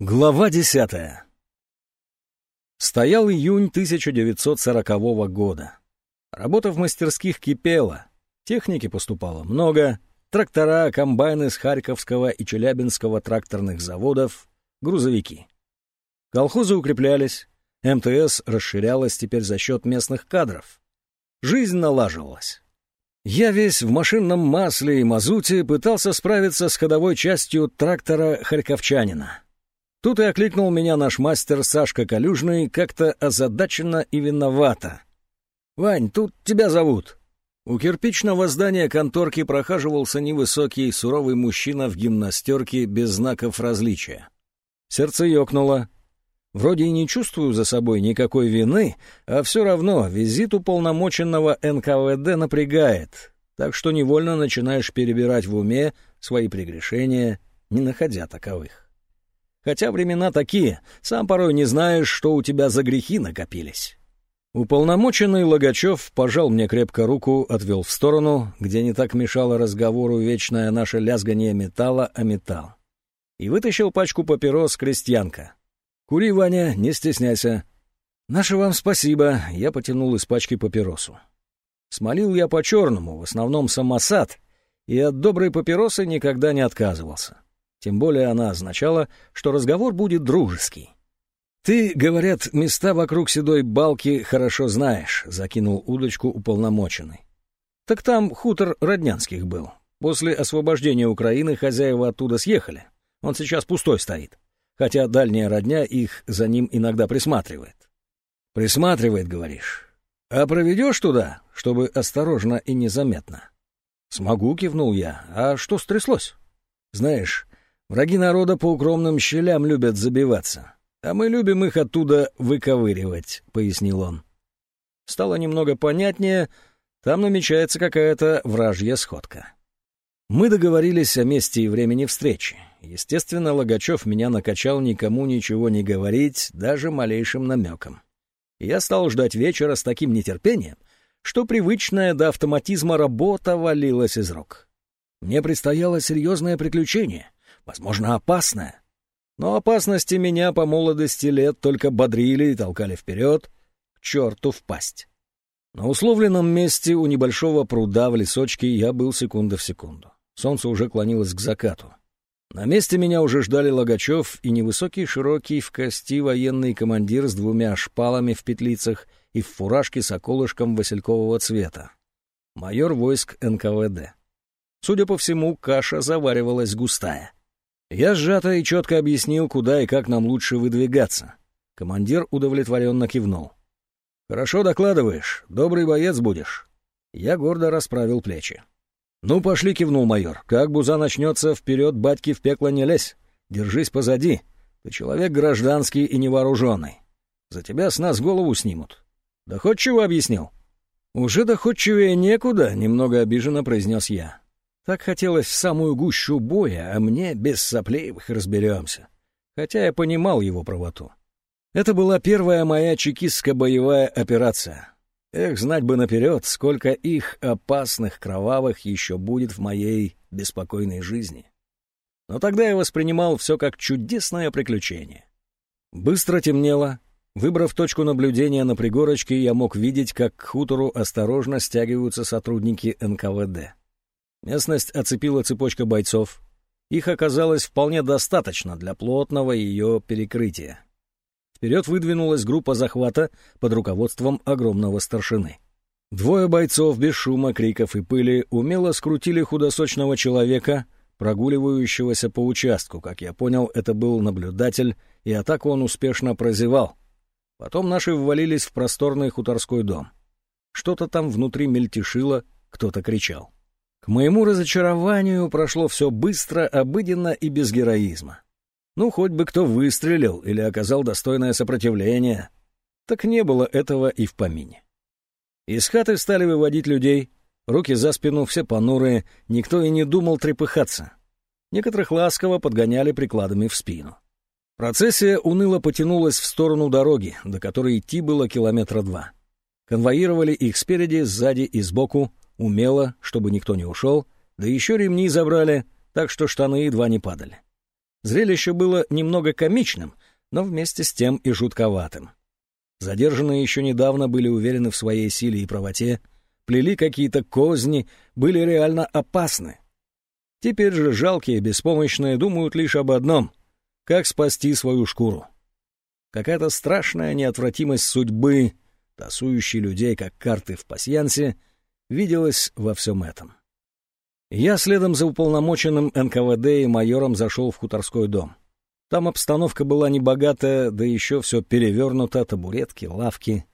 Глава десятая. Стоял июнь 1940 года. Работа в мастерских кипела, техники поступало много, трактора, комбайны с Харьковского и Челябинского тракторных заводов, грузовики. Колхозы укреплялись, МТС расширялась теперь за счет местных кадров. Жизнь налаживалась. Я весь в машинном масле и мазуте пытался справиться с ходовой частью трактора харьковчанина. Тут и окликнул меня наш мастер Сашка Калюжный как-то озадаченно и виновато. «Вань, тут тебя зовут». У кирпичного здания конторки прохаживался невысокий, суровый мужчина в гимнастерке без знаков различия. Сердце ёкнуло. Вроде и не чувствую за собой никакой вины, а все равно визит уполномоченного НКВД напрягает, так что невольно начинаешь перебирать в уме свои прегрешения, не находя таковых. Хотя времена такие, сам порой не знаешь, что у тебя за грехи накопились. Уполномоченный Логачев пожал мне крепко руку, отвел в сторону, где не так мешало разговору вечное наше лязгание металла о металл. И вытащил пачку папирос крестьянка. «Кури, Ваня, не стесняйся». «Наше вам спасибо», — я потянул из пачки папиросу. Смолил я по-черному, в основном самосад, и от доброй папиросы никогда не отказывался. Тем более она означала, что разговор будет дружеский. «Ты, говорят, места вокруг седой балки хорошо знаешь», — закинул удочку уполномоченный. «Так там хутор Роднянских был. После освобождения Украины хозяева оттуда съехали. Он сейчас пустой стоит, хотя дальняя родня их за ним иногда присматривает». «Присматривает, говоришь? А проведешь туда, чтобы осторожно и незаметно?» «Смогу», — кивнул я. «А что стряслось?» «Знаешь, Враги народа по укромным щелям любят забиваться, а мы любим их оттуда выковыривать», — пояснил он. Стало немного понятнее, там намечается какая-то вражья сходка. Мы договорились о месте и времени встречи. Естественно, Логачев меня накачал никому ничего не говорить, даже малейшим намеком. Я стал ждать вечера с таким нетерпением, что привычная до автоматизма работа валилась из рук. Мне предстояло серьезное приключение, возможно, опасная. Но опасности меня по молодости лет только бодрили и толкали вперед, к черту впасть. На условленном месте у небольшого пруда в лесочке я был секунда в секунду. Солнце уже клонилось к закату. На месте меня уже ждали Логачев и невысокий, широкий, в кости военный командир с двумя шпалами в петлицах и в фуражке с околышком василькового цвета. Майор войск НКВД. Судя по всему, каша заваривалась густая. Я сжато и четко объяснил, куда и как нам лучше выдвигаться. Командир удовлетворенно кивнул. «Хорошо докладываешь, добрый боец будешь». Я гордо расправил плечи. «Ну, пошли», — кивнул майор. «Как буза начнется, вперед, батьки, в пекло не лезь. Держись позади. Ты человек гражданский и невооруженный. За тебя с нас голову снимут. Доходчиво объяснил?» «Уже доходчивее некуда», — немного обиженно произнес я. Так хотелось в самую гущу боя, а мне без соплеевых разберемся. Хотя я понимал его правоту. Это была первая моя чекистская боевая операция. Эх, знать бы наперед, сколько их опасных, кровавых еще будет в моей беспокойной жизни. Но тогда я воспринимал все как чудесное приключение. Быстро темнело. Выбрав точку наблюдения на пригорочке, я мог видеть, как к хутору осторожно стягиваются сотрудники НКВД. Местность оцепила цепочка бойцов. Их оказалось вполне достаточно для плотного ее перекрытия. Вперед выдвинулась группа захвата под руководством огромного старшины. Двое бойцов без шума, криков и пыли умело скрутили худосочного человека, прогуливающегося по участку. Как я понял, это был наблюдатель, и атаку он успешно прозевал. Потом наши ввалились в просторный хуторской дом. Что-то там внутри мельтешило, кто-то кричал. К моему разочарованию прошло все быстро, обыденно и без героизма. Ну, хоть бы кто выстрелил или оказал достойное сопротивление. Так не было этого и в помине. Из хаты стали выводить людей, руки за спину, все понурые, никто и не думал трепыхаться. Некоторых ласково подгоняли прикладами в спину. Процессия уныло потянулась в сторону дороги, до которой идти было километра два. Конвоировали их спереди, сзади и сбоку, умело, чтобы никто не ушел, да еще ремни забрали, так что штаны едва не падали. Зрелище было немного комичным, но вместе с тем и жутковатым. Задержанные еще недавно были уверены в своей силе и правоте, плели какие-то козни, были реально опасны. Теперь же жалкие, беспомощные думают лишь об одном — как спасти свою шкуру. Какая-то страшная неотвратимость судьбы, тасующей людей как карты в пасьянсе, виделась во всем этом. Я следом за уполномоченным НКВД и майором зашел в хуторской дом. Там обстановка была небогатая, да еще все перевернуто, табуретки, лавки.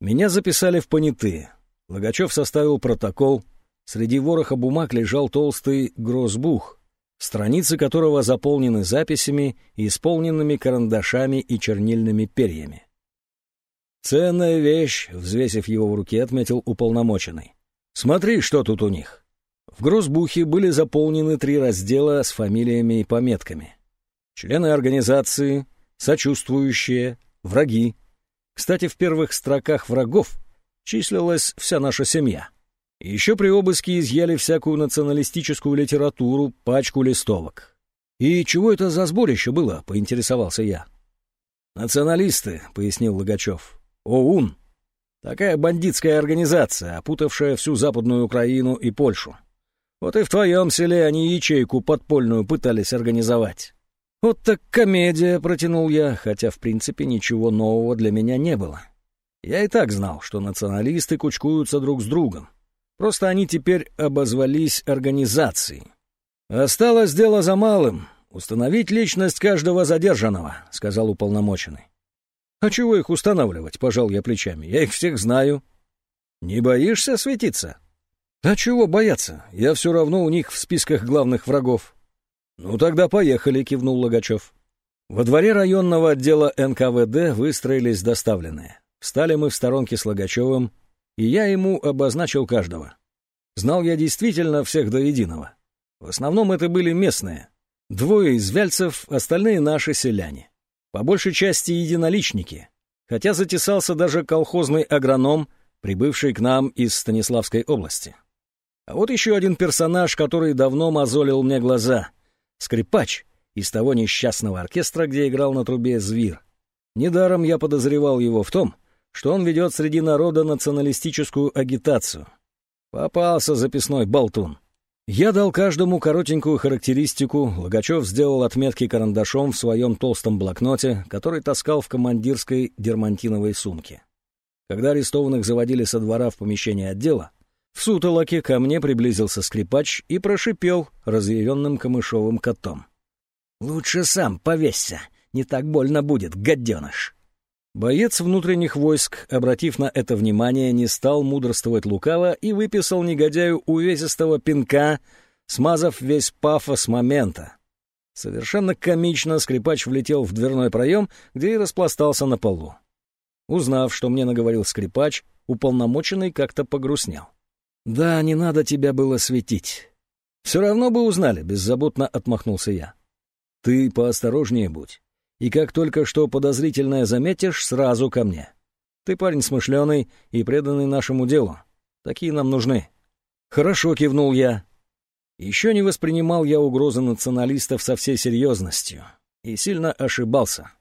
Меня записали в понятые. Логачев составил протокол. Среди вороха бумаг лежал толстый грозбух, страницы которого заполнены записями исполненными карандашами и чернильными перьями. «Ценная вещь», — взвесив его в руке, отметил уполномоченный. «Смотри, что тут у них». В грозбухе были заполнены три раздела с фамилиями и пометками. Члены организации, сочувствующие, враги. Кстати, в первых строках врагов числилась вся наша семья. Еще при обыске изъяли всякую националистическую литературу, пачку листовок. «И чего это за сборище было?» — поинтересовался я. «Националисты», — пояснил Логачев. «ОУН. Такая бандитская организация, опутавшая всю Западную Украину и Польшу. Вот и в твоем селе они ячейку подпольную пытались организовать. Вот так комедия, протянул я, хотя в принципе ничего нового для меня не было. Я и так знал, что националисты кучкуются друг с другом. Просто они теперь обозвались организацией. Осталось дело за малым — установить личность каждого задержанного, — сказал уполномоченный. А чего их устанавливать, — пожал я плечами, — я их всех знаю. Не боишься светиться? «А чего бояться? Я все равно у них в списках главных врагов». «Ну тогда поехали», — кивнул Логачев. Во дворе районного отдела НКВД выстроились доставленные. Встали мы в сторонке с Логачевым, и я ему обозначил каждого. Знал я действительно всех до единого. В основном это были местные. Двое из вяльцев, остальные наши селяне. По большей части единоличники. Хотя затесался даже колхозный агроном, прибывший к нам из Станиславской области. А вот еще один персонаж, который давно мозолил мне глаза. Скрипач из того несчастного оркестра, где играл на трубе Звир. Недаром я подозревал его в том, что он ведет среди народа националистическую агитацию. Попался записной болтун. Я дал каждому коротенькую характеристику, Логачев сделал отметки карандашом в своем толстом блокноте, который таскал в командирской дермантиновой сумке. Когда арестованных заводили со двора в помещение отдела, в сутолоке ко мне приблизился скрипач и прошипел разъяренным камышовым котом. «Лучше сам повесься, не так больно будет, гаденыш!» Боец внутренних войск, обратив на это внимание, не стал мудрствовать лукаво и выписал негодяю увесистого пинка, смазав весь пафос момента. Совершенно комично скрипач влетел в дверной проем, где и распластался на полу. Узнав, что мне наговорил скрипач, уполномоченный как-то погрустнел. «Да, не надо тебя было светить. Все равно бы узнали», — беззаботно отмахнулся я. «Ты поосторожнее будь. И как только что подозрительное заметишь, сразу ко мне. Ты парень смышленый и преданный нашему делу. Такие нам нужны». «Хорошо», — кивнул я. Еще не воспринимал я угрозы националистов со всей серьезностью. И сильно ошибался.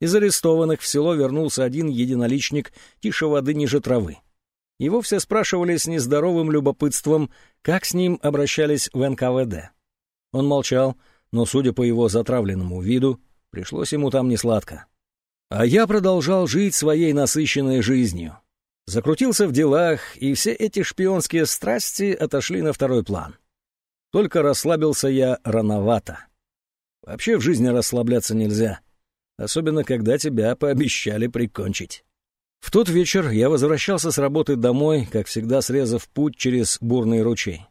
Из арестованных в село вернулся один единоличник тише воды ниже травы. Его все спрашивали с нездоровым любопытством, как с ним обращались в НКВД. Он молчал, но, судя по его затравленному виду, пришлось ему там несладко. А я продолжал жить своей насыщенной жизнью. Закрутился в делах, и все эти шпионские страсти отошли на второй план. Только расслабился я рановато. Вообще в жизни расслабляться нельзя, особенно когда тебя пообещали прикончить. В тот вечер я возвращался с работы домой, как всегда срезав путь через бурный ручей.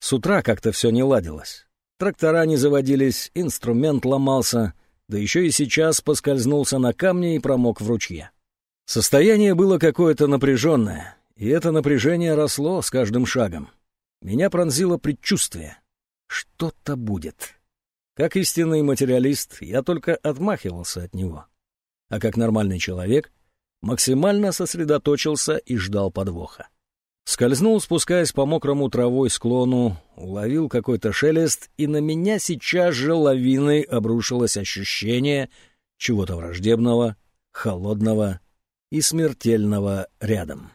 С утра как-то все не ладилось. Трактора не заводились, инструмент ломался, да еще и сейчас поскользнулся на камне и промок в ручье. Состояние было какое-то напряженное, и это напряжение росло с каждым шагом. Меня пронзило предчувствие. Что-то будет. Как истинный материалист, я только отмахивался от него. А как нормальный человек, максимально сосредоточился и ждал подвоха. Скользнул, спускаясь по мокрому травой склону, уловил какой-то шелест, и на меня сейчас же лавиной обрушилось ощущение чего-то враждебного, холодного и смертельного рядом.